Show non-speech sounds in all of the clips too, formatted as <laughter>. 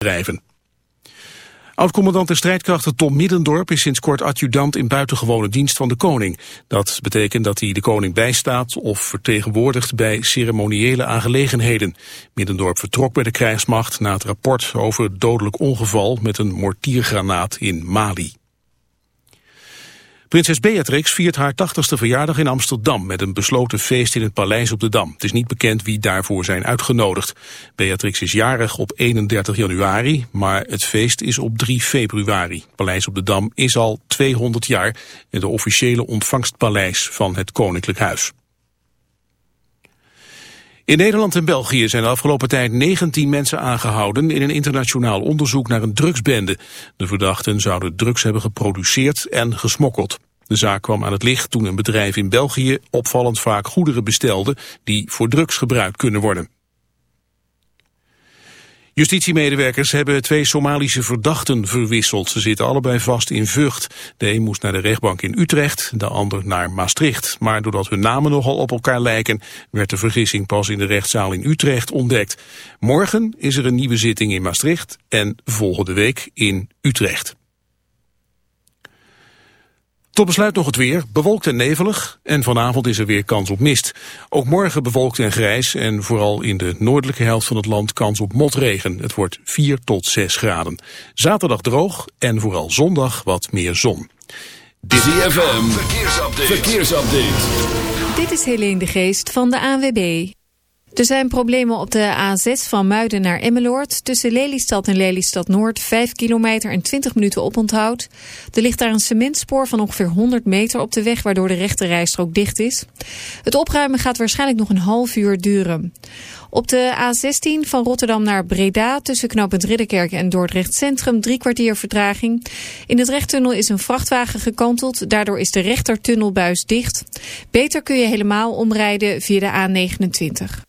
bedrijven. Oud-commandant der strijdkrachten Tom Middendorp is sinds kort adjudant in buitengewone dienst van de koning. Dat betekent dat hij de koning bijstaat of vertegenwoordigt bij ceremoniële aangelegenheden. Middendorp vertrok bij de krijgsmacht na het rapport over het dodelijk ongeval met een mortiergranaat in Mali. Prinses Beatrix viert haar 80ste verjaardag in Amsterdam met een besloten feest in het paleis op de Dam. Het is niet bekend wie daarvoor zijn uitgenodigd. Beatrix is jarig op 31 januari, maar het feest is op 3 februari. Het paleis op de Dam is al 200 jaar de officiële ontvangstpaleis van het Koninklijk Huis. In Nederland en België zijn de afgelopen tijd 19 mensen aangehouden in een internationaal onderzoek naar een drugsbende. De verdachten zouden drugs hebben geproduceerd en gesmokkeld. De zaak kwam aan het licht toen een bedrijf in België opvallend vaak goederen bestelde die voor drugs gebruikt kunnen worden. Justitiemedewerkers hebben twee Somalische verdachten verwisseld. Ze zitten allebei vast in Vught. De een moest naar de rechtbank in Utrecht, de ander naar Maastricht. Maar doordat hun namen nogal op elkaar lijken... werd de vergissing pas in de rechtszaal in Utrecht ontdekt. Morgen is er een nieuwe zitting in Maastricht en volgende week in Utrecht. Tot besluit nog het weer, bewolkt en nevelig en vanavond is er weer kans op mist. Ook morgen bewolkt en grijs en vooral in de noordelijke helft van het land kans op motregen. Het wordt 4 tot 6 graden. Zaterdag droog en vooral zondag wat meer zon. Dit ZFM, verkeersupdate. verkeersupdate. Dit is Helene de Geest van de ANWB. Er zijn problemen op de A6 van Muiden naar Emmeloord. Tussen Lelystad en Lelystad Noord 5 kilometer en 20 minuten oponthoud. Er ligt daar een cementspoor van ongeveer 100 meter op de weg... waardoor de rechte rijstrook dicht is. Het opruimen gaat waarschijnlijk nog een half uur duren. Op de A16 van Rotterdam naar Breda tussen knooppunt Ridderkerk en Dordrecht Centrum drie kwartier vertraging. In het rechttunnel is een vrachtwagen gekanteld, daardoor is de rechtertunnelbuis dicht. Beter kun je helemaal omrijden via de A29.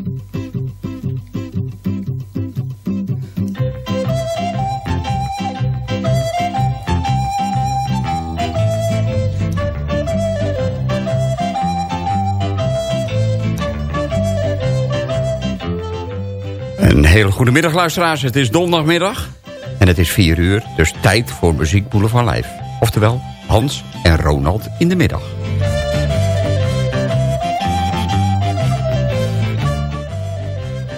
Een hele goede middag luisteraars. Het is donderdagmiddag en het is 4 uur, dus tijd voor Muziek Boulevard Live. Oftewel Hans en Ronald in de middag.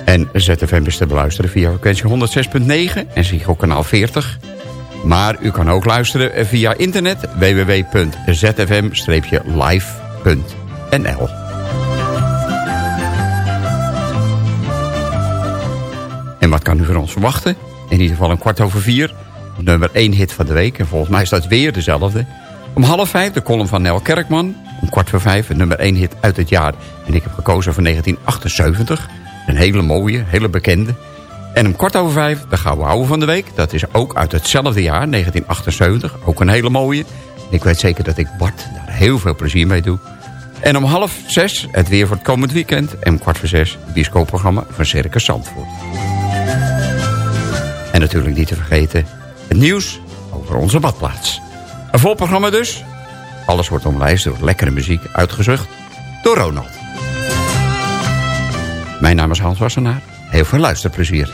En ZFM is te beluisteren via frequentie 106.9 en Ziggo kanaal 40. Maar u kan ook luisteren via internet www.zfm-live.nl En wat kan u van ons verwachten? In ieder geval een kwart over vier. Nummer 1 hit van de week. En volgens mij is dat weer dezelfde. Om half vijf de column van Nel Kerkman. Om kwart voor vijf een nummer 1 hit uit het jaar. En ik heb gekozen voor 1978. Een hele mooie, hele bekende. En om kwart over vijf de gouden ouwe van de week. Dat is ook uit hetzelfde jaar, 1978. Ook een hele mooie. Ik weet zeker dat ik Bart daar heel veel plezier mee doe. En om half zes het weer voor het komend weekend. En om kwart voor zes het bioscoopprogramma van Circus Zandvoort. Natuurlijk niet te vergeten het nieuws over onze badplaats. Een vol programma dus. Alles wordt omlijst door lekkere muziek uitgezocht door Ronald. Mijn naam is Hans Wassenaar. Heel veel luisterplezier.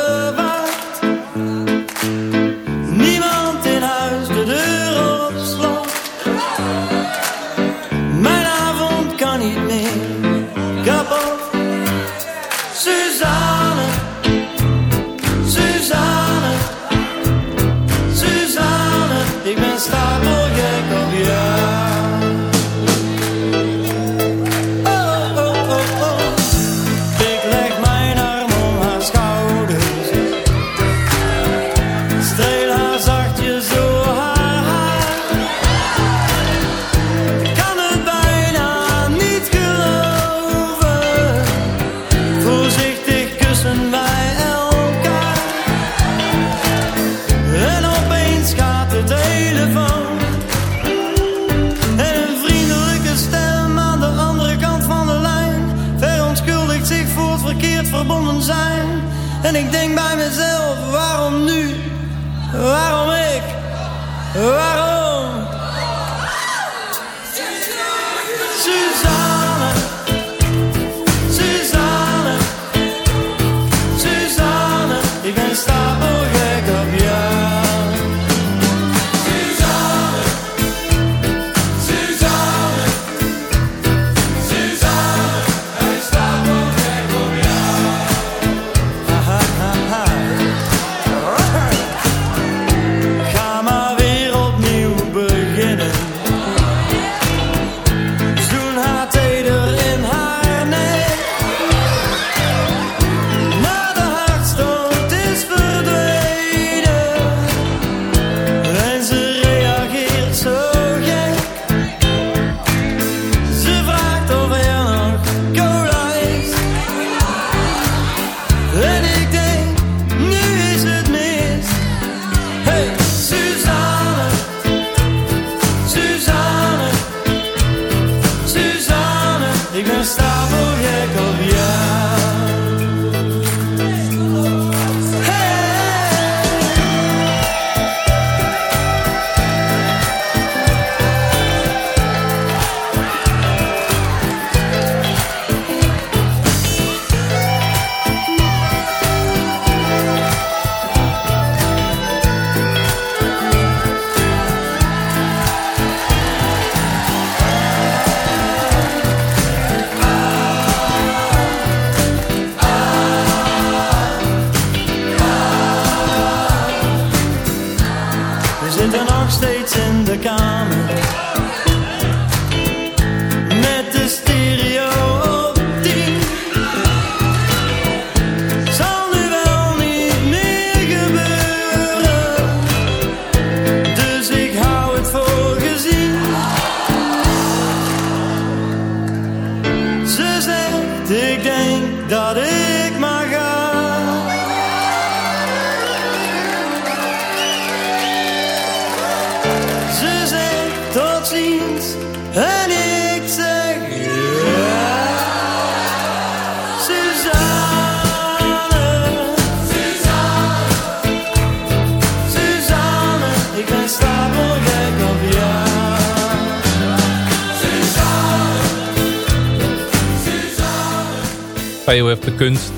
Kunst.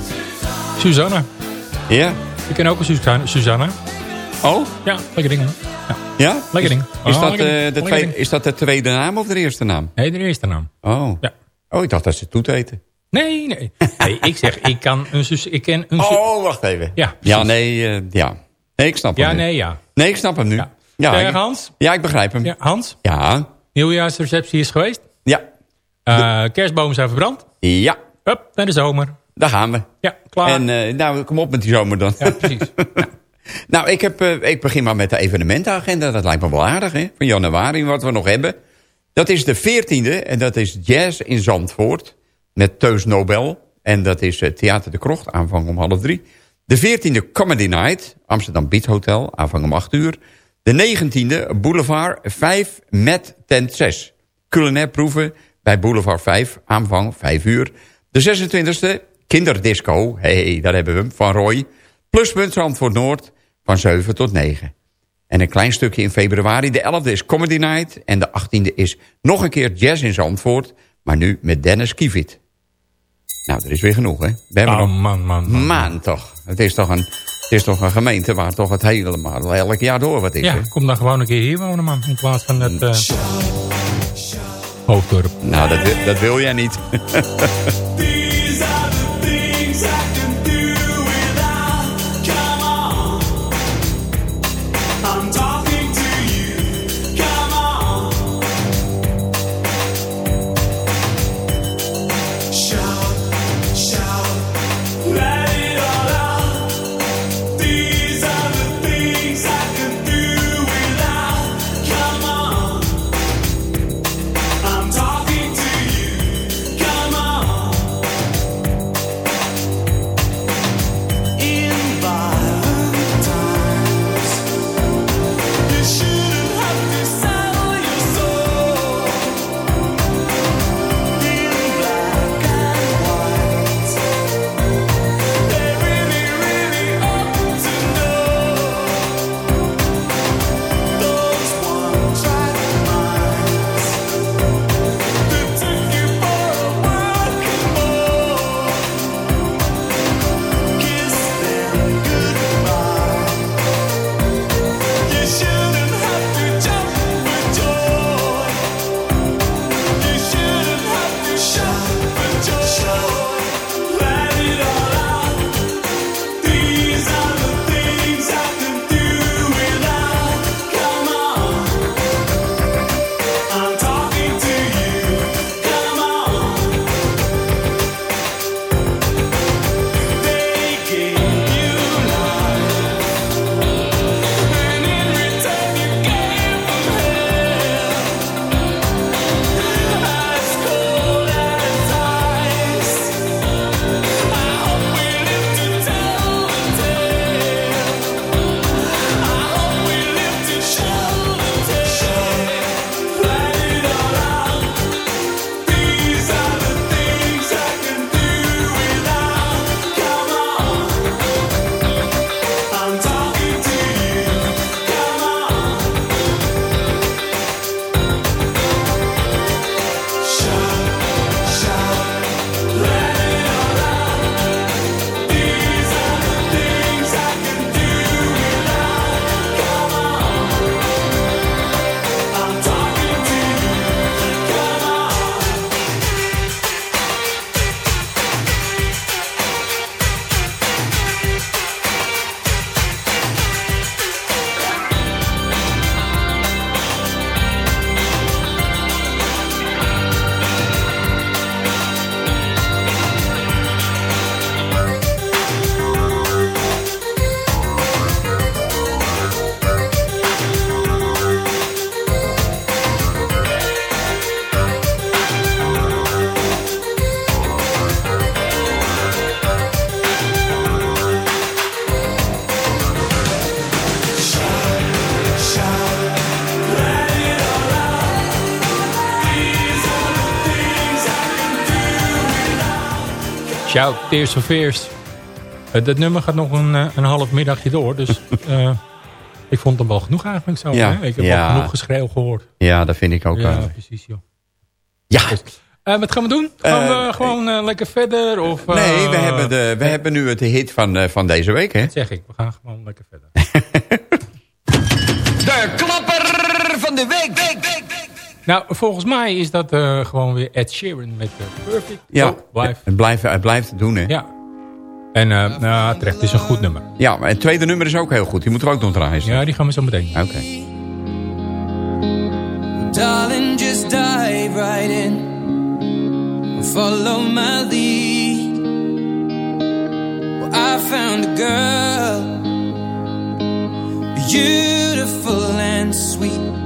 Suzanne. Ja? Ik ken ook een Suzanne. Suzanne. Oh? Ja, lekker ding. Ja, Ja? lekker ding. Is Oh, dat, de Lekker tweede, ding. is dat de tweede naam of de eerste naam? Nee, de eerste naam. Oh. Ja. Oh, ik dacht dat ze toet eten. Nee, nee. nee ik zeg, ik kan een. Ik ken een. Oh, wacht even. Ja, ja nee, eh, ja. Nee, ik snap hem Ja, nu. nee, ja. Nee, ik snap hem nu. Ja. Ja, ik, Hans? ja ik begrijp hem. Ja, Hans? Ja. Nieuwjaarsreceptie is geweest. Ja. Eh, kerstbomen zijn verbrand. Ja. Hup, naar de zomer. Daar gaan we. Ja, klaar. En eh, nou, kom op met die zomer dan. Ja, precies. <laughs> nou, ik, heb, eh, ik begin maar met de evenementenagenda. Dat lijkt me wel aardig, hè? Van januari, wat we nog hebben. Dat is de 14e en dat is Jazz in Zandvoort. Met Teus Nobel. En dat is eh, Theater de Krocht, aanvang om half drie. De 14e Comedy Night, Amsterdam Beat Hotel, aanvang om 8 uur. De 19e Boulevard 5 met tent 6. Culinair proeven bij Boulevard 5, aanvang 5 uur. De 26e Kinderdisco, hey, daar hebben we hem, van Roy. Pluspunt Zandvoort Noord, van 7 tot 9. En een klein stukje in februari. De 11e is Comedy Night. En de 18e is nog een keer Jazz in Zandvoort. Maar nu met Dennis Kievit. Nou, er is weer genoeg, hè? We hebben Oh, nog man, man, man. maan toch. Het is toch, een, het is toch een gemeente waar toch het helemaal elk jaar door wat is, Ja, hè? kom dan gewoon een keer hier wonen, man. In plaats van het eh hoofddorp. Nou, dat, wil- dat wil jij niet. <laughs> Shout, Tears of Fears. Eh, dat nummer gaat nog een, eh, een half middagje door. Dus <laughs> eh, ik vond hem wel genoeg eigenlijk zo. Ja, hè? Ik heb ja. wel genoeg geschreeuw gehoord. Ja, dat vind ik ook. Ja, precies joh. ja. Eh, wat gaan we doen? Gaan we gewoon lekker verder? Of, eh, Nee, we hebben, de, we hebben nu het hit van, eh, van deze week, hè? Dat zeg ik, we gaan gewoon lekker verder. <laughs> De klapper van de week. week, week, week. Nou, volgens mij is dat eh, gewoon weer Ed Sheeran met eh, Perfect. Ja, Oh, blijf. Het, blijft, het blijft doen, hè? Ja. En eh, nou, terecht, is een goed nummer. Ja, maar het tweede nummer is ook heel goed. Die moeten we ook nog draaien. Ja, die gaan we zo meteen. Oké. Darling, just dive right in. Follow my lead. Well, I found a girl, beautiful and sweet.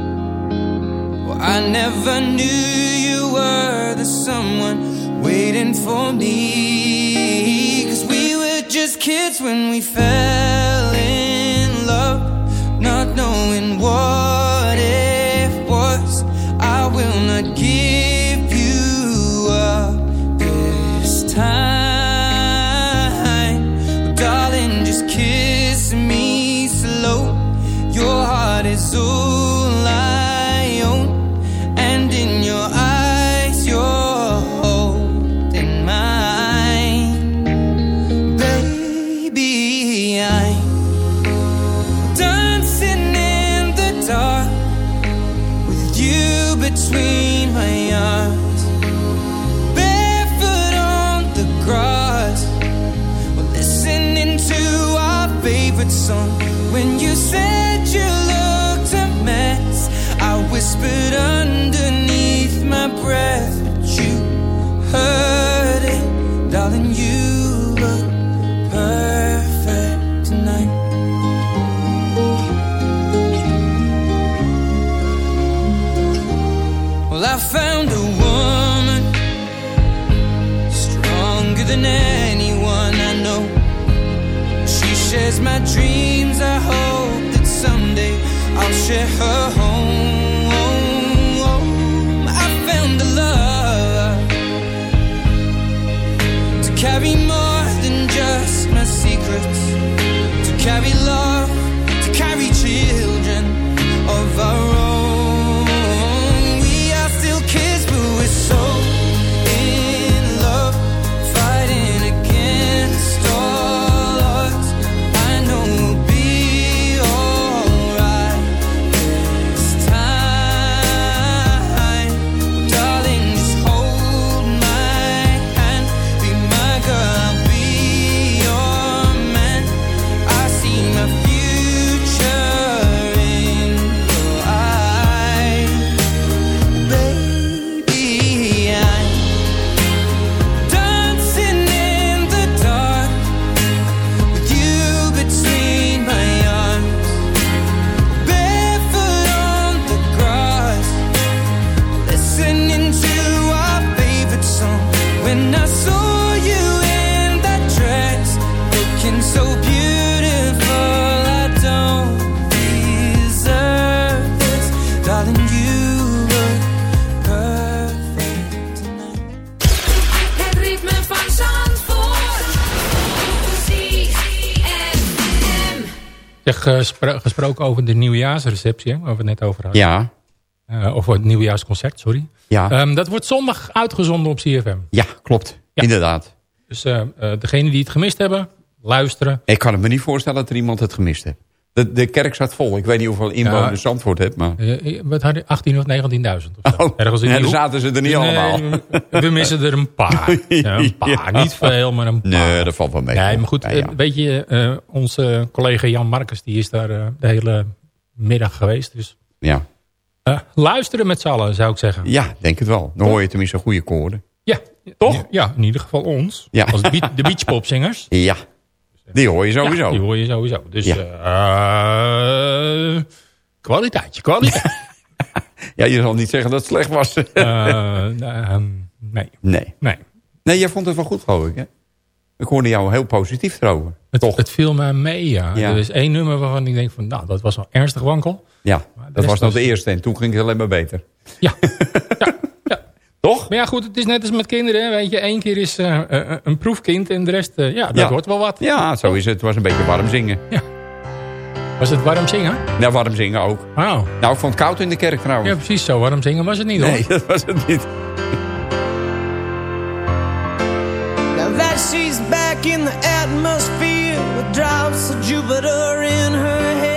Well, I never knew you were the someone waiting for me. Cause we were just kids when we fell in gesproken over de nieuwjaarsreceptie, hè, waar we het net over hadden. Ja, Eh, of het nieuwjaarsconcert, sorry. ja, Ehm, dat wordt zondag uitgezonden op CFM. ja klopt. Ja. Inderdaad. Dus eh eh, degenen die het gemist hebben, luisteren. Ik kan het me niet voorstellen dat er iemand het gemist heeft. De, de kerk zat vol. Ik weet niet hoeveel inwoners Ja. Zandvoort heeft, maar... Eh, wat hadden 18 of 19.000 of zo. Oh, Ergens in dan zaten ze er niet allemaal. we- We missen er een paar. <laughs> Ja, een paar. Ja. Niet veel, maar een paar. Nee, dat valt wel mee. Nee, maar goed, eh, weet je, eh, onze collega Jan Marcus, die is daar eh, de hele middag geweest. Dus Ja. eh, luisteren met z'n allen, zou ik zeggen. ja, denk het wel. Dan hoor je tenminste goede koorden. Ja, toch? Ja, in ieder geval ons. Ja. Als de, beach, de beachpopzingers. Ja, die hoor je sowieso. Ja, die hoor je sowieso. Dus Ja. eh, kwaliteitje, kwaliteit. <laughs> Ja, je zal niet zeggen dat het slecht was. Eh, ehm, nee, nee. nee. Nee, jij vond het wel goed, geloof ik, hè? Ik hoorde jou heel positief erover. Het, Toch? het viel me mee, ja. Ja. Er is één nummer waarvan ik denk van, nou, dat was wel ernstig wankel. ja, dat was nog was- de eerste en toen ging het alleen maar beter. Ja, <laughs> ja. Toch? Maar ja, goed, het is net als met kinderen. Weet je, één keer is eh, eh, een proefkind en de rest, ja, dat Ja. wordt wel wat. Ja, zo is het. Het was een beetje warm zingen. Was het warm zingen? Nou, warm zingen ook. Wauw. Nou, ik vond het koud in de kerk trouwens. Ja, precies zo. Warm zingen was het niet, hoor. nee, <laughs> dat was het niet. Now that she's back in the atmosphere with drops of Jupiter in her head.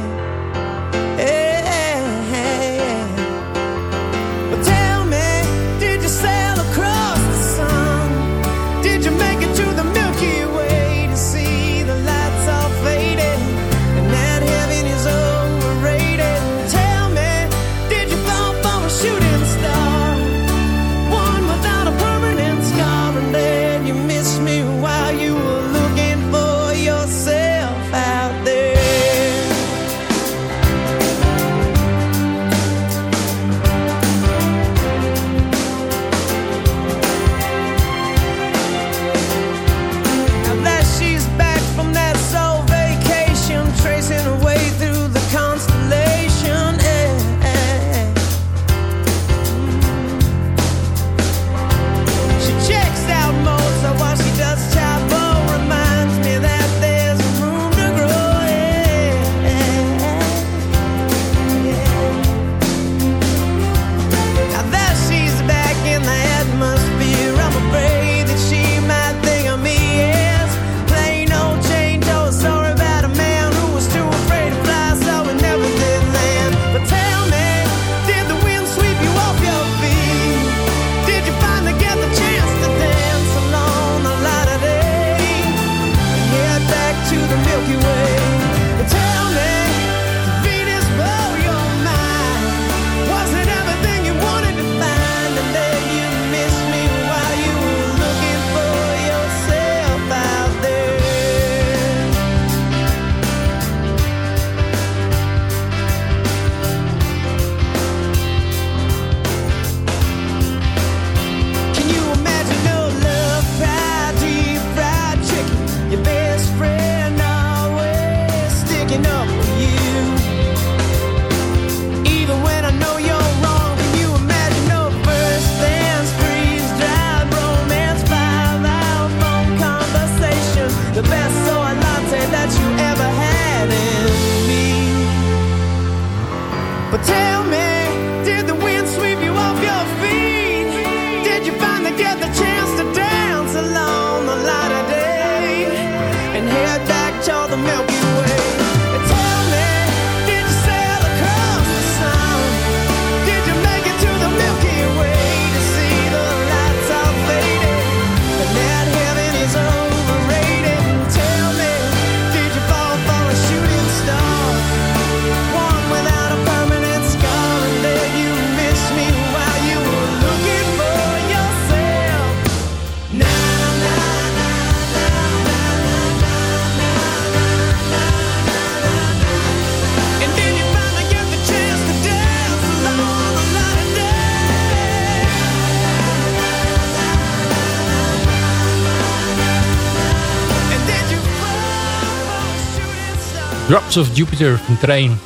Drops of Jupiter van.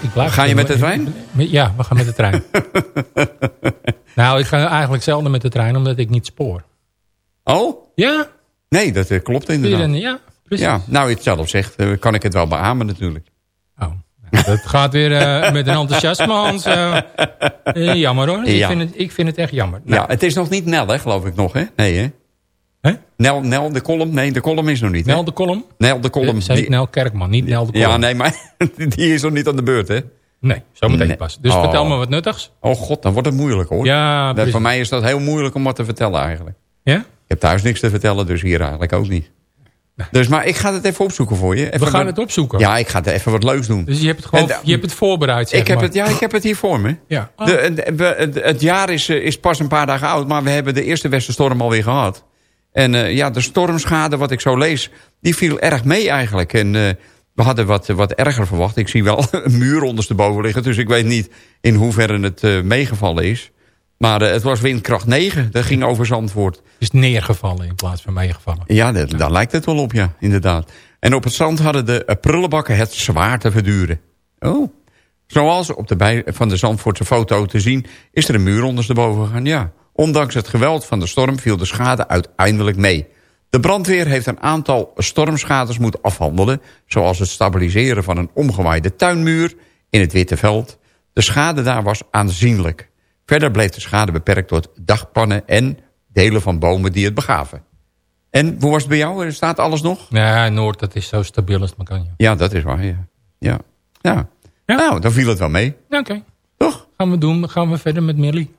Ik blijf Ga je met de trein? Ja, we gaan met de trein. <laughs> nou, ik ga eigenlijk zelden met de trein, omdat ik niet spoor. Oh? Ja? Nee, dat eh, klopt inderdaad. Ja, precies. Ja, nou, je het zelf zegt, eh, kan ik het wel beamen natuurlijk. Oh, nou, dat gaat weer eh, met een enthousiasme, Hans. <laughs> Jammer hoor. Ik, Ja. vind het, ik vind het echt jammer. Nou, Ja, het is nog niet Nel, hè, geloof ik nog, hè? Nee, hè? Hè? Nel, Nel, de column? Nee, de column is nog niet, hè? Nel de Kolom? Nel, de column. Ze heet die- Nel Kerkman, niet Nel de Kolom. Ja, nee, maar <laughs> die is nog niet aan de beurt, hè? Nee, zometeen Nee. pas. Dus Oh. vertel me wat nuttigs. Oh god, dan wordt het moeilijk, hoor. Ja, dat, voor mij is dat heel moeilijk om wat te vertellen, eigenlijk. Ja? Ik heb thuis niks te vertellen, dus hier eigenlijk ook niet. Dus, maar ik ga het even opzoeken voor je. Even We gaan wat- het opzoeken. Ja, ik ga er even wat leuks doen. Dus je hebt het, gewoon, En, je hebt het voorbereid, zeg ik heb maar. het, ja, ik heb het hier voor me. Ja. Oh. De, het, jaar is, eh, is pas een paar dagen oud, maar we hebben de eerste westerstorm alweer gehad. En eh, ja, de stormschade, wat ik zo lees, die viel erg mee eigenlijk. En eh, we hadden wat, wat erger verwacht. Ik zie wel <laughs> een muur ondersteboven liggen, dus ik weet niet in hoeverre het eh, meegevallen is. Maar het was windkracht 9, dat ging over Zandvoort. Is neergevallen in plaats van meegevallen. Ja, dat, daar lijkt het wel op, ja, inderdaad. En op het zand hadden de prullenbakken het zwaar te verduren. Oh. Zoals op de bij, van de Zandvoortse foto te zien, is er een muur ondersteboven gegaan. Ja, ondanks het geweld van de storm viel de schade uiteindelijk mee. De brandweer heeft een aantal stormschades moeten afhandelen... zoals het stabiliseren van een omgewaaide tuinmuur in het Witte Veld. De schade daar was aanzienlijk. Verder bleef de schade beperkt tot dagpannen en delen van bomen die het begaven. En hoe was het bij jou? Staat alles nog? Ja, Noord, dat is zo stabiel als het maar kan. Ja. Ja, dat is waar, ja. Ja. ja. Ja. Nou, dan viel het wel mee. Oké, Toch? gaan we doen. Gaan we verder met Millie.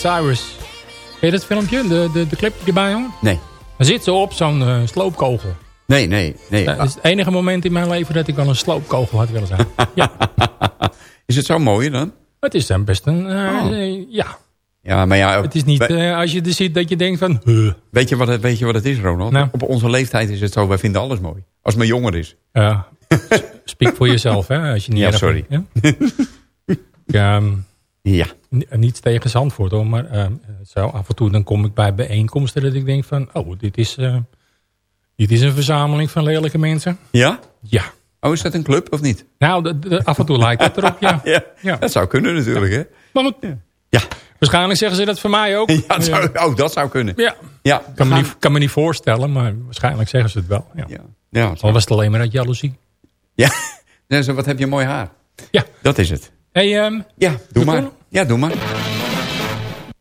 Cyrus. je dat filmpje? De, de, de clip die erbij hangt? Nee. Dan zit ze op zo'n eh, sloopkogel. Nee, nee, nee. Dat is het enige moment in mijn leven dat ik wel een sloopkogel had willen zijn. ja, Is het zo mooi dan? het is dan best een... eh, Oh. eh, ja, Ja, maar ja... het is niet eh, als je er ziet dat je denkt van... huh. weet, je wat het, weet je wat het is, Ronald? Nou. Op onze leeftijd is het zo, wij vinden alles mooi. Als maar jonger is. Ja, speak voor jezelf, hè, als je niet Ja, sorry. vindt, Ja? ja, ehm, Ja. Ni- Niets tegen Zandvoort hoor, maar eh, zo af en toe dan kom ik bij bijeenkomsten dat ik denk van, oh, dit is, eh, dit is een verzameling van lelijke mensen. Ja? Ja. Oh, is dat een club of niet? Nou, de- de- af en toe lijkt het erop, ja. <laughs> Ja, Ja. dat zou kunnen natuurlijk, hè? Maar Ja. waarschijnlijk zeggen ze dat voor mij ook. <laughs> ja dat zou, oh, dat zou kunnen. Ja. Ja, Kan me, niet, kan me niet voorstellen, maar waarschijnlijk zeggen ze het wel. Ja. Ja, ja, Al was het alleen maar uit jaloezie. ja. <laughs> Nee, zo, wat heb je mooi haar. Ja. Dat is het. Hey, ehm, Ja, doe De maar. column? Ja, doe maar.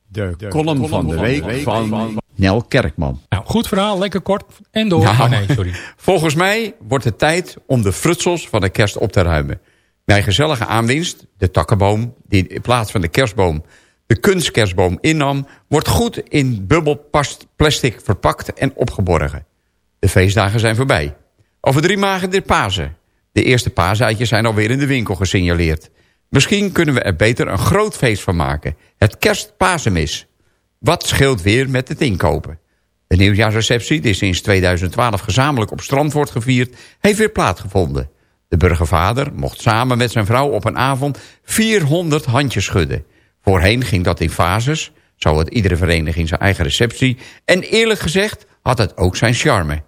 De column van de week van Nel Kerkman. nou, goed verhaal, lekker kort en door. Nou. Oh nee, sorry. <laughs> Volgens mij wordt het tijd om de frutsels van de kerst op te ruimen. Mijn gezellige aanwinst, de takkenboom, die in plaats van de kerstboom de kunstkerstboom innam, wordt goed in bubbelplastic verpakt en opgeborgen. De feestdagen zijn voorbij. Over drie maanden de Pasen. De eerste paaseitjes zijn alweer in de winkel gesignaleerd. Misschien kunnen we er beter een groot feest van maken. Het kerstpasemis. Wat scheelt weer met het inkopen? De nieuwjaarsreceptie, die sinds 2012 gezamenlijk op strand wordt gevierd... heeft weer plaatsgevonden. De burgervader mocht samen met zijn vrouw op een avond 400 handjes schudden. Voorheen ging dat in fases, zo had iedere vereniging zijn eigen receptie... en eerlijk gezegd had het ook zijn charme.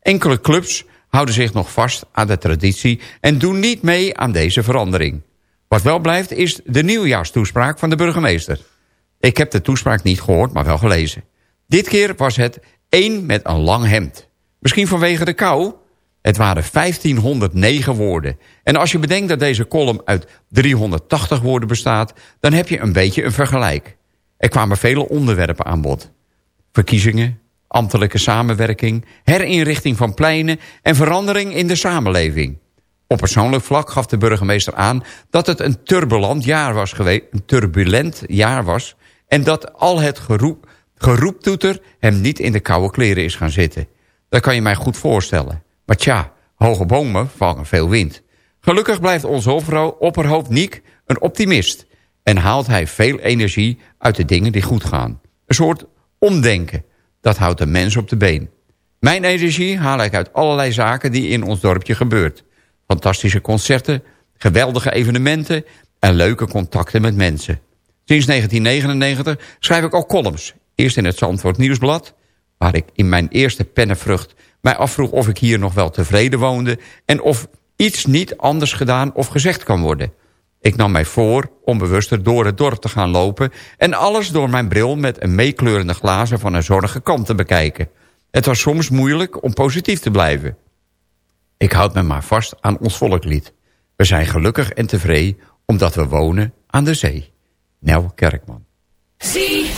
Enkele clubs houden zich nog vast aan de traditie... en doen niet mee aan deze verandering. Wat wel blijft is de nieuwjaarstoespraak van de burgemeester. Ik heb de toespraak niet gehoord, maar wel gelezen. Dit keer was het één met een lang hemd. Misschien vanwege de kou? Het waren 1509 woorden. En als je bedenkt dat deze column uit 380 woorden bestaat... dan heb je een beetje een vergelijk. Er kwamen vele onderwerpen aan bod. Verkiezingen, ambtelijke samenwerking... herinrichting van pleinen en verandering in de samenleving. Op persoonlijk vlak gaf de burgemeester aan dat het een turbulent jaar was geweest, een turbulent jaar was, en dat al het geroep, geroeptoeter hem niet in de koude kleren is gaan zitten. Dat kan je mij goed voorstellen. Maar tja, hoge bomen vangen veel wind. Gelukkig blijft onze opperho- opperhoofd Niek een optimist en haalt hij veel energie uit de dingen die goed gaan. Een soort omdenken, dat houdt de mens op de been. Mijn energie haal ik uit allerlei zaken die in ons dorpje gebeurt. Fantastische concerten, geweldige evenementen en leuke contacten met mensen. Sinds 1999 schrijf ik ook columns. Eerst in het Zandvoort Nieuwsblad, waar ik in mijn eerste pennenvrucht mij afvroeg of ik hier nog wel tevreden woonde... en of iets niet anders gedaan of gezegd kan worden. Ik nam mij voor onbewuster door het dorp te gaan lopen... en alles door mijn bril met een meekleurende glazen van een zorgige kant te bekijken. Het was soms moeilijk om positief te blijven. Ik houd me maar vast aan ons volklied. We zijn gelukkig en tevreden omdat we wonen aan de zee. Nel Kerkman. You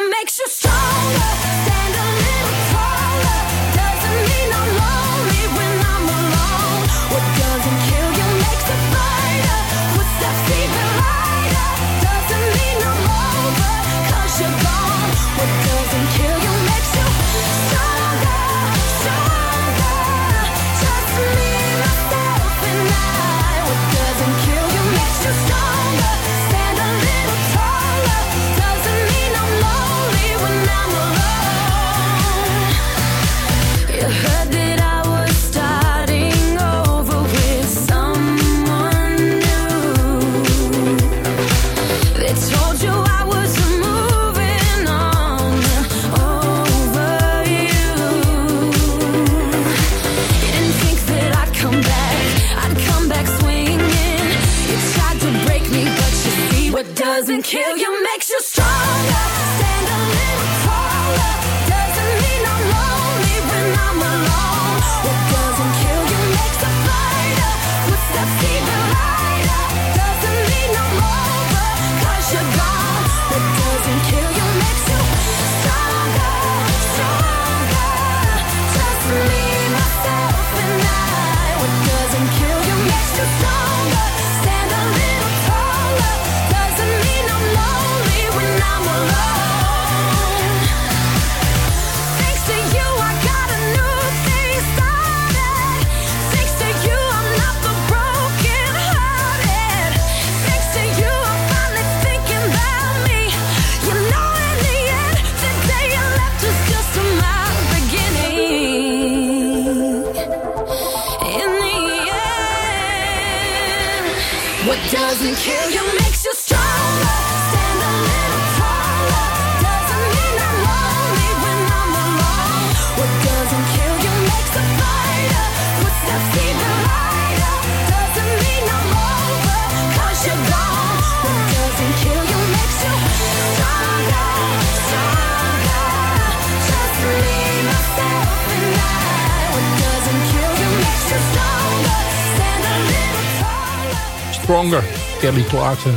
Stronger, Kelly Clarkson.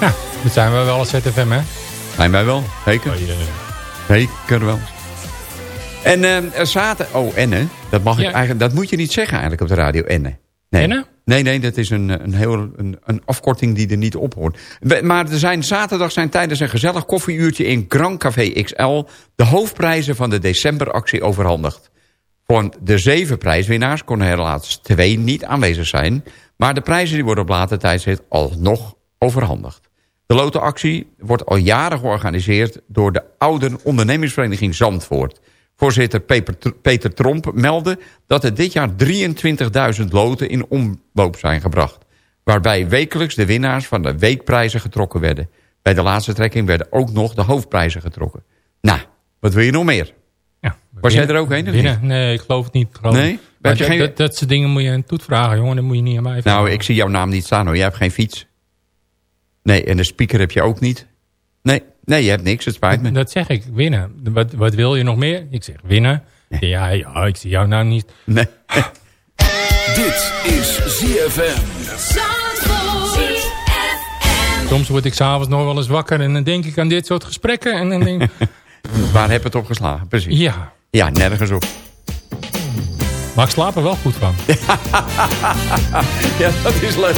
Ja, dat zijn we wel als ZFM, hè? Zijn wij wel, zeker. Zeker wel. En eh zaten... Oh, Enne. Dat, mag ik eigenlijk, dat moet je niet zeggen eigenlijk op de radio, Enne. Nee. Enne? Nee, nee, dat is een, een, heel, een, een afkorting die er niet op hoort. We- Maar er zijn, zaterdag zijn tijdens een gezellig koffieuurtje in Grand Café XL... de hoofdprijzen van de decemberactie overhandigd. Voor de zeven prijswinnaars konden helaas twee niet aanwezig zijn... maar de prijzen die worden op later tijdstip alsnog overhandigd. De lotenactie wordt al jaren georganiseerd... door de oude ondernemingsvereniging Zandvoort. Voorzitter Peter Tromp meldde dat er dit jaar 23.000 loten in omloop zijn gebracht. Waarbij wekelijks de winnaars van de weekprijzen getrokken werden. Bij de laatste trekking werden ook nog de hoofdprijzen getrokken. Nou, wat wil je nog meer? Ja. Was jij er ook heen of Binnen? niet? Nee, ik geloof het niet. Geloof Nee? Heb je geen- dat, dat soort dingen moet je aan Toet vragen, jongen. Dat moet je niet aan mij vragen. Nou, ik zie jouw naam niet staan hoor. Jij hebt geen fiets. Nee, en de speaker heb je ook niet. Nee, nee je hebt niks. Het spijt me. Dat zeg ik, winnen. Wat, wat wil je nog meer? Ik zeg winnen. Ja, ja, ik zie jou nou niet. Nee. <laughs> Dit is ZFM. Soms word ik s'avonds nog wel eens wakker en dan denk ik aan dit soort gesprekken. En dan denk ik, <laughs> Waar heb het op geslagen? Precies. ja, Ja, nergens op. maar ik slaap er wel goed van. <laughs> Ja, dat is leuk.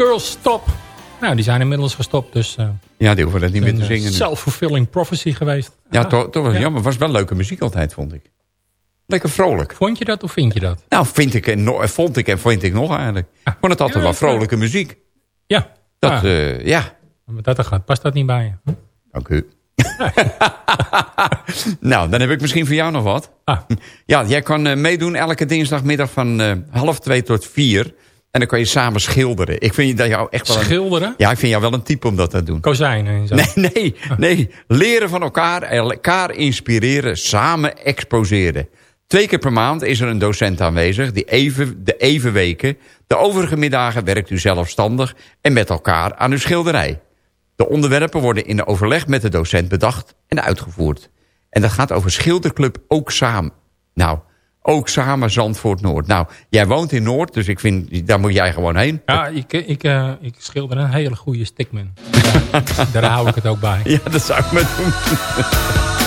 Girls, stop. Nou, die zijn inmiddels gestopt, dus... Uh, ja, die hoeven dat niet meer te zingen. Self-fulfilling prophecy geweest. Ja, toch, toch was ja. jammer. was wel leuke muziek altijd, vond ik. Lekker vrolijk. Vond je dat of vind je dat? Nou, vind ik en, no, vond ik en vind ik nog eigenlijk. Vond het altijd ja, wel vrolijke muziek. Ja. Dat, ah. uh, ja. Maar dat gaat, past dat niet bij je? Hm? Dank u. <laughs> nou, dan heb ik misschien voor jou nog wat. Ah. <laughs> Ja, jij kan uh, meedoen elke dinsdagmiddag van uh, half twee tot vier. En dan kan je samen schilderen. Ik vind dat jou echt wel een, Schilderen? Ja, ik vind jou wel een type om dat te doen. Kozijnen en zo. Nee, nee, nee. Leren van elkaar, elkaar inspireren, samen exposeren. Twee keer per maand is er een docent aanwezig, die even, de even weken. De overige middagen werkt u zelfstandig en met elkaar aan uw schilderij. De onderwerpen worden in overleg met de docent bedacht en uitgevoerd. En dat gaat over schilderclub Ook Samen. Nou, Ook Samen Zandvoort Noord. Nou, jij woont in Noord, dus ik vind, daar moet jij gewoon heen. Ja, ik, ik, uh, ik schilder een hele goede stickman. <laughs> daar hou ik het ook bij. Ja, dat zou ik met doen.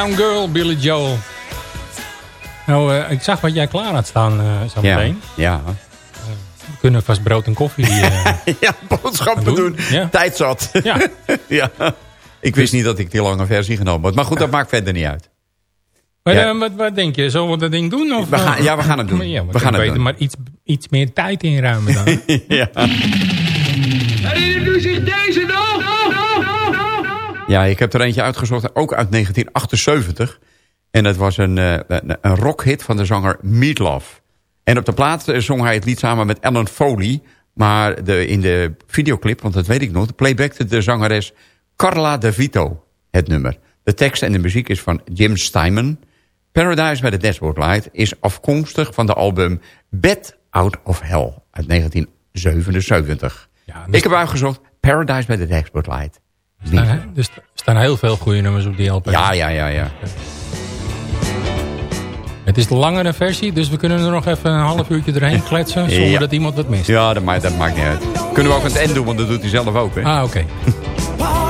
Uptown Girl, Billy Joel. Nou, uh, ik zag wat jij klaar had staan uh, zo meteen. Ja. ja. we kunnen vast brood en koffie uh, <laughs> Ja, boodschappen doen. doen. Ja. Tijd zat. Ja. <laughs> ja. Ik wist niet dat ik die lange versie genomen had. Maar goed, dat maakt verder niet uit. Maar, ja. wat, wat, denk je? Zullen we dat ding doen? Of, we gaan, ja, we gaan het doen. Ja, we gaan het doen. Maar iets, iets meer tijd inruimen dan. <laughs> ja. Herinnert u zich deze nog? Ja, ik heb er eentje uitgezocht, ook uit 1978. En dat was een, uh, een rockhit van de zanger Meatloaf. En op de plaat eh, zong hij het lied samen met Alan Foley. Maar de, in de videoclip, want dat weet ik nog... playbackte de zangeres Carla De Vito het nummer. De tekst en de muziek is van Jim Steinman. Paradise by the Dashboard Light is afkomstig van de album Bed Out of Hell uit 1977. Ja, ik heb uitgezocht Paradise by the Dashboard Light. Er staan heel veel goede nummers op die LP. Ja, ja, ja, ja. Het is de langere versie, dus we kunnen er nog even een half uurtje erheen kletsen... <laughs> zonder dat iemand wat mist. Ja, dat maakt, dat maakt niet uit. Kunnen we ook aan het eind doen, want dat doet hij zelf ook. Hè? Ah, oké. Okay. <laughs>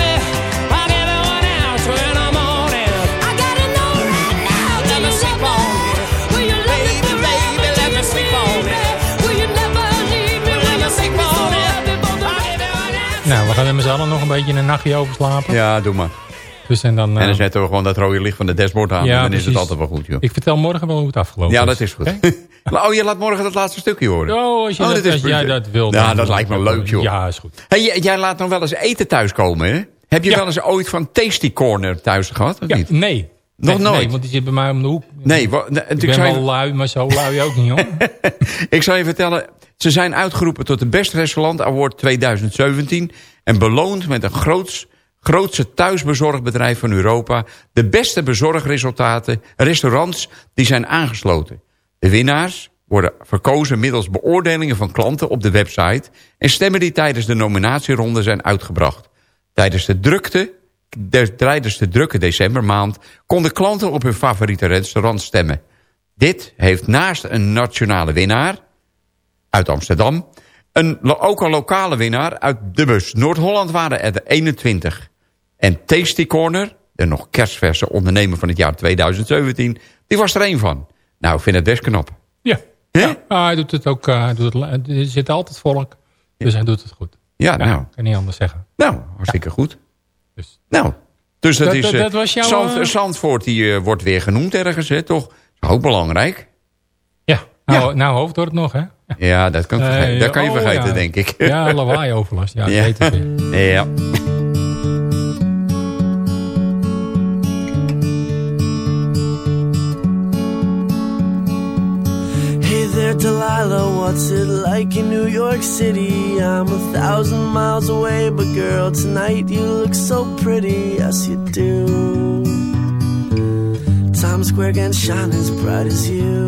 We er met z'n allen nog een beetje een nachtje over slapen. Ja, doe maar. Dus en dan... En eh, dan zetten we gewoon dat rode licht van de dashboard aan. Ja, dan is het altijd wel goed, joh. Ik vertel morgen wel hoe het afgelopen Ja, is. dat is goed. <laughs> Oh, je laat morgen dat laatste stukje horen. Oh, als, je dat, als jij dat wil. Ja, dat lijkt me leuk, joh. Ja, is goed. Hey, jij- laat nog wel eens eten thuiskomen, hè? Heb je Ja. wel eens ooit van Tasty Corner thuis gehad, of Ja, niet? nee. Nog Nee, nooit? Nee, want die zit bij mij om de hoek. Nee, Ik ben wel lui, maar zo lui ook niet, hoor. <laughs> ik zal je vertellen... Ze zijn uitgeroepen tot de Best Restaurant Award 2017... en beloond met een groots, grootste thuisbezorgbedrijf van Europa... de beste bezorgresultaten, restaurants die zijn aangesloten. De winnaars worden verkozen middels beoordelingen van klanten op de website... en stemmen die tijdens de nominatieronde zijn uitgebracht. Tijdens de drukte de, tijdens de drukke decembermaand... konden klanten op hun favoriete restaurant stemmen. Dit heeft naast een nationale winnaar uit Amsterdam... Een, ook een lokale winnaar uit de bus. Noord-Holland waren er de 21. En Tasty Corner, de nog kerstverse ondernemer van het jaar 2017... die was er één van. Nou, ik vind het best knap. Ja. ja. Hij doet het ook. eh, hij doet het, er zit altijd volk. Dus hij doet het goed. Ja, nou. Kan niet anders zeggen. Nou, hartstikke goed. Dus. Nou, dus dat, Dat- is... dat- eh, dat was jouw, Zand- eh, Zandvoort, die wordt weer genoemd ergens, hè, toch? Is ook belangrijk. Ja. Nou, nou Hoofddorp nog, hè? <laughs> Ja, dat kan, vergeten. dat kan je oh, vergeten, ja. denk ik. Ja, lawaai overlast. Ja, dat Ja. weet ik weer. <laughs> Ja. Hey there, Delilah, what's it like in New York City? I'm a thousand miles away, but girl, tonight you look so pretty, yes you do. Times Square can shine as bright as you,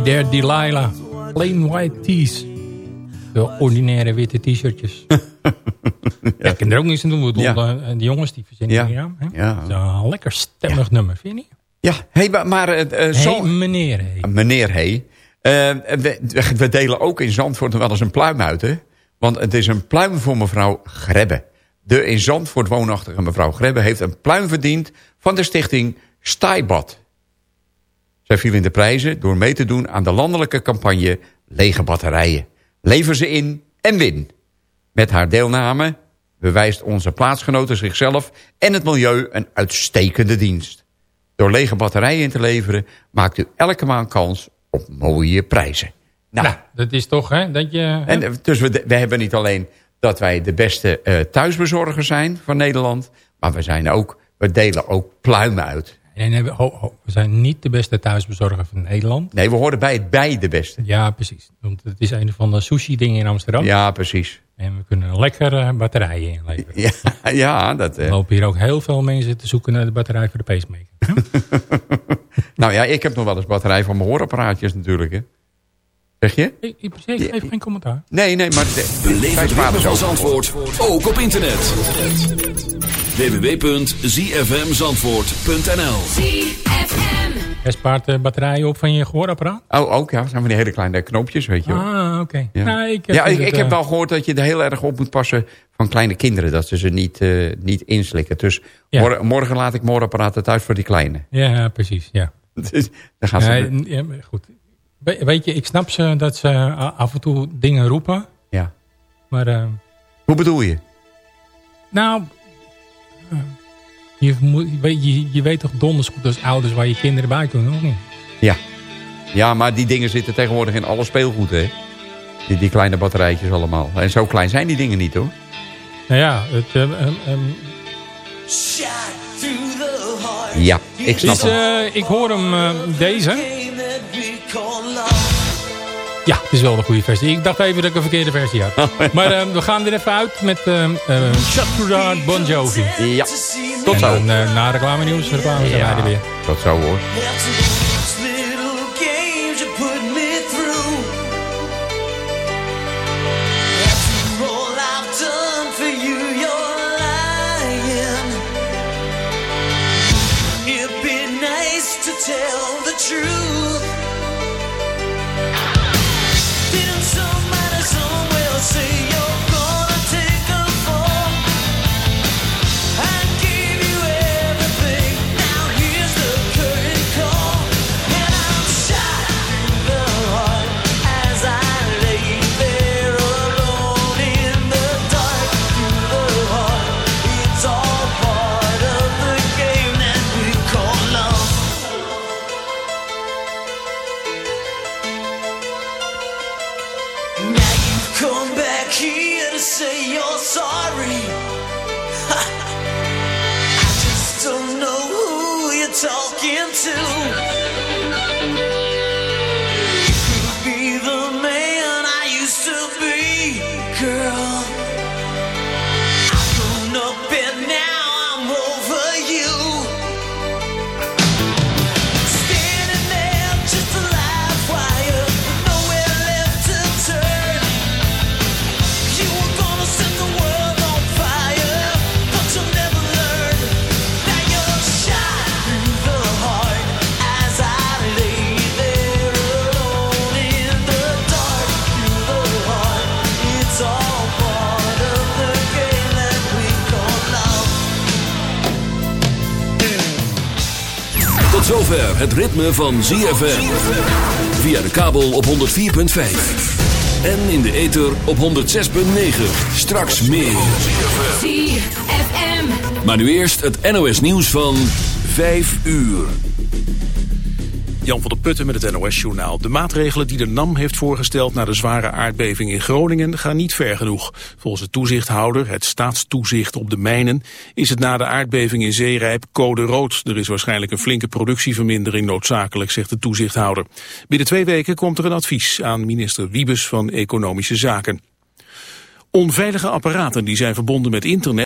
Hey there Delilah. Plain white tees. De ordinaire witte t-shirtjes. <laughs> ja. Ik kan er ook niets aan doen. Ja. eh, die jongens die verzinnen Ja. ja. ja, hè? Ja. Een lekker stemmig nummer, vind je niet? Ja, hey, maar... eh, eh, Hey, zo- meneer. Hey. Meneer Hey. Eh, we, we delen ook in Zandvoort wel eens een pluim uit, hè? Want het is een pluim voor mevrouw Grebbe. De in Zandvoort woonachtige mevrouw Grebbe heeft een pluim verdiend... van de stichting Staaibad. Zij viel in de prijzen door mee te doen aan de landelijke campagne Lege Batterijen. Lever ze in en win. Met haar deelname bewijst onze plaatsgenoten zichzelf en het milieu een uitstekende dienst. Door lege batterijen in te leveren maakt u elke maand kans op mooie prijzen. Nou, Nou, dat is toch, hè? Dat je, hè? en, eh, dus we, we hebben niet alleen dat wij de beste eh, thuisbezorgers zijn van Nederland... maar we, zijn ook, we delen ook pluimen uit. En hebben- ho, ho, we zijn niet de beste thuisbezorger van Nederland. Nee, we horen bij het bij de beste. Ja, precies. Want het is een van de sushi-dingen in Amsterdam. Ja, precies. En we kunnen lekker eh, batterijen inleveren. Ja, <laughs> ja dat... Er eh, lopen hier ook heel veel mensen te zoeken naar de batterij voor de pacemaker. <laughs> nou ja, ik heb nog wel eens batterij van mijn hoorapparaatjes natuurlijk, hè. Zeg je? Ik, ik, ik geef geen commentaar. Nee, nee, maar... de- Beleef het van ook- Zandvoort, ook op internet. www.zfmzandvoort.nl Jij spaart de batterijen op van je gehoorapparaat? Oh, ook, ja. Dat zijn van die hele kleine knoopjes, weet je wel. Ah, oké. Ja, Nou, ik heb ja, ik, heb eh, wel gehoord dat je er heel erg op moet passen van kleine kinderen. Dat ze ze niet, eh, niet inslikken. Dus Ja. morgen, morgen laat ik moorapparaten thuis voor die kleine. Ja, precies. Ja. <laughs> Dus dan gaan ze... Ja, goed. We- weet je, ik snap ze dat ze af en toe dingen roepen. Ja. Maar, eh, Hoe bedoel je? nou... eh, je, moet, je, je weet toch donders goed als ouders waar je kinderen bij kunnen, of niet? Ja. Ja, maar die dingen zitten tegenwoordig in alle speelgoed, hè. Die, die kleine batterijtjes allemaal. En zo klein zijn die dingen niet, hoor. Nou ja, het, eh, ehm, ehm, Ja, ik snap het. eh, ik hoor hem, eh, deze. Ja, het is wel een goede versie. Ik dacht even dat ik een verkeerde versie had. maar eh, we gaan weer even uit met uh, uh, Bon Jovi. Ja, tot zo. En uh, na reclame nieuws reclame zijn wij er weer. Tot zo hoor. Ritme van ZFM. Via de kabel op 104.5. En in de ether op 106.9. Straks meer. ZFM. Maar nu eerst het NOS nieuws van 5 uur. Jan van der Putten met het NOS-journaal. De maatregelen die de NAM heeft voorgesteld na de zware aardbeving in Groningen gaan niet ver genoeg. Volgens de toezichthouder, het staatstoezicht op de mijnen, is het na de aardbeving in Zeerijp code rood. Er is waarschijnlijk een flinke productievermindering noodzakelijk, zegt de toezichthouder. Binnen twee weken komt er een advies aan minister Wiebes van Economische Zaken. Onveilige apparaten die zijn verbonden met internet